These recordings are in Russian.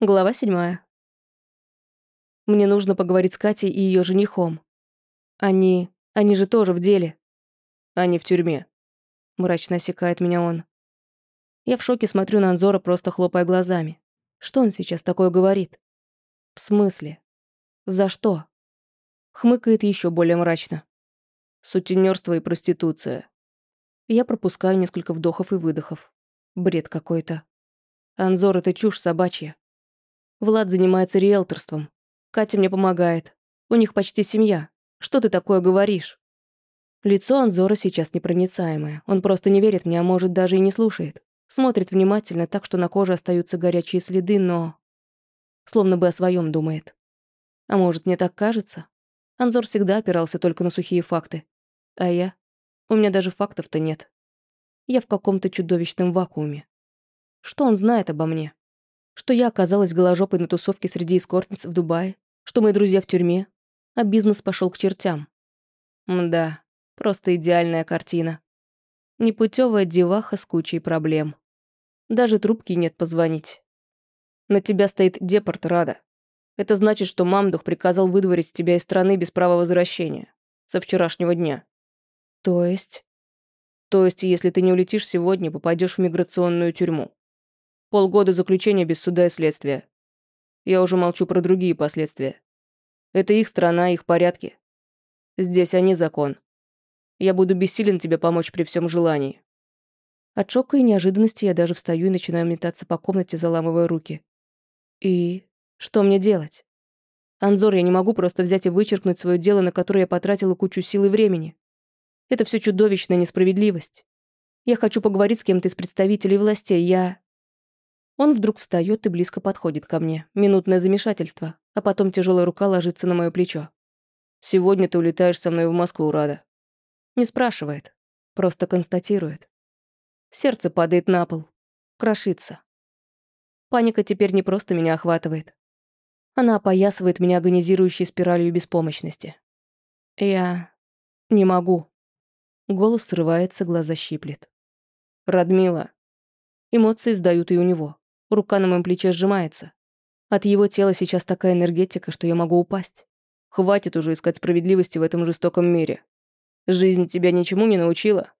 Глава седьмая. Мне нужно поговорить с Катей и ее женихом. Они... они же тоже в деле. Они в тюрьме. Мрачно осекает меня он. Я в шоке смотрю на Анзора, просто хлопая глазами. Что он сейчас такое говорит? В смысле? За что? Хмыкает еще более мрачно. Сутенерство и проституция. Я пропускаю несколько вдохов и выдохов. Бред какой-то. Анзор — это чушь собачья. Влад занимается риэлторством. Катя мне помогает. У них почти семья. Что ты такое говоришь?» Лицо Анзора сейчас непроницаемое. Он просто не верит мне, а может, даже и не слушает. Смотрит внимательно, так что на коже остаются горячие следы, но... Словно бы о своем думает. А может, мне так кажется? Анзор всегда опирался только на сухие факты. А я? У меня даже фактов-то нет. Я в каком-то чудовищном вакууме. Что он знает обо мне? Что я оказалась голожопой на тусовке среди эскортниц в Дубае, что мои друзья в тюрьме, а бизнес пошел к чертям. Мда, просто идеальная картина. Непутевая деваха с кучей проблем. Даже трубки нет позвонить. На тебя стоит депорт, Рада. Это значит, что мамдух приказал выдворить тебя из страны без права возвращения. Со вчерашнего дня. То есть? То есть, если ты не улетишь сегодня, попадешь в миграционную тюрьму. Полгода заключения без суда и следствия. Я уже молчу про другие последствия. Это их страна, их порядки. Здесь они закон. Я буду бессилен тебе помочь при всем желании. От шока и неожиданности я даже встаю и начинаю метаться по комнате, заламывая руки. И что мне делать? Анзор, я не могу просто взять и вычеркнуть свое дело, на которое я потратила кучу сил и времени. Это все чудовищная несправедливость. Я хочу поговорить с кем-то из представителей властей. Я... Он вдруг встает и близко подходит ко мне. Минутное замешательство, а потом тяжелая рука ложится на мое плечо. «Сегодня ты улетаешь со мной в Москву, Рада». Не спрашивает, просто констатирует. Сердце падает на пол, крошится. Паника теперь не просто меня охватывает. Она опоясывает меня агонизирующей спиралью беспомощности. Я не могу. Голос срывается, глаза щиплет. Радмила. Эмоции сдают и у него. Рука на моем плече сжимается. От его тела сейчас такая энергетика, что я могу упасть. Хватит уже искать справедливости в этом жестоком мире. Жизнь тебя ничему не научила.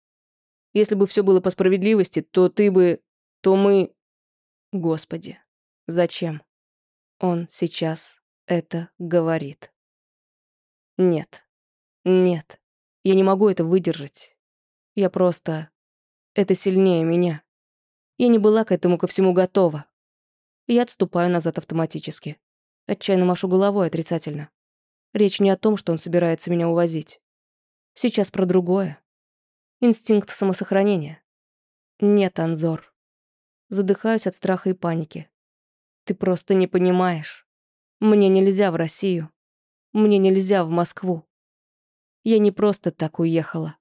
Если бы все было по справедливости, то ты бы... то мы... Господи, зачем? Он сейчас это говорит. Нет. Нет. Я не могу это выдержать. Я просто... Это сильнее меня. Я не была к этому ко всему готова. Я отступаю назад автоматически. Отчаянно машу головой отрицательно. Речь не о том, что он собирается меня увозить. Сейчас про другое. Инстинкт самосохранения. Нет, Анзор. Задыхаюсь от страха и паники. Ты просто не понимаешь. Мне нельзя в Россию. Мне нельзя в Москву. Я не просто так уехала.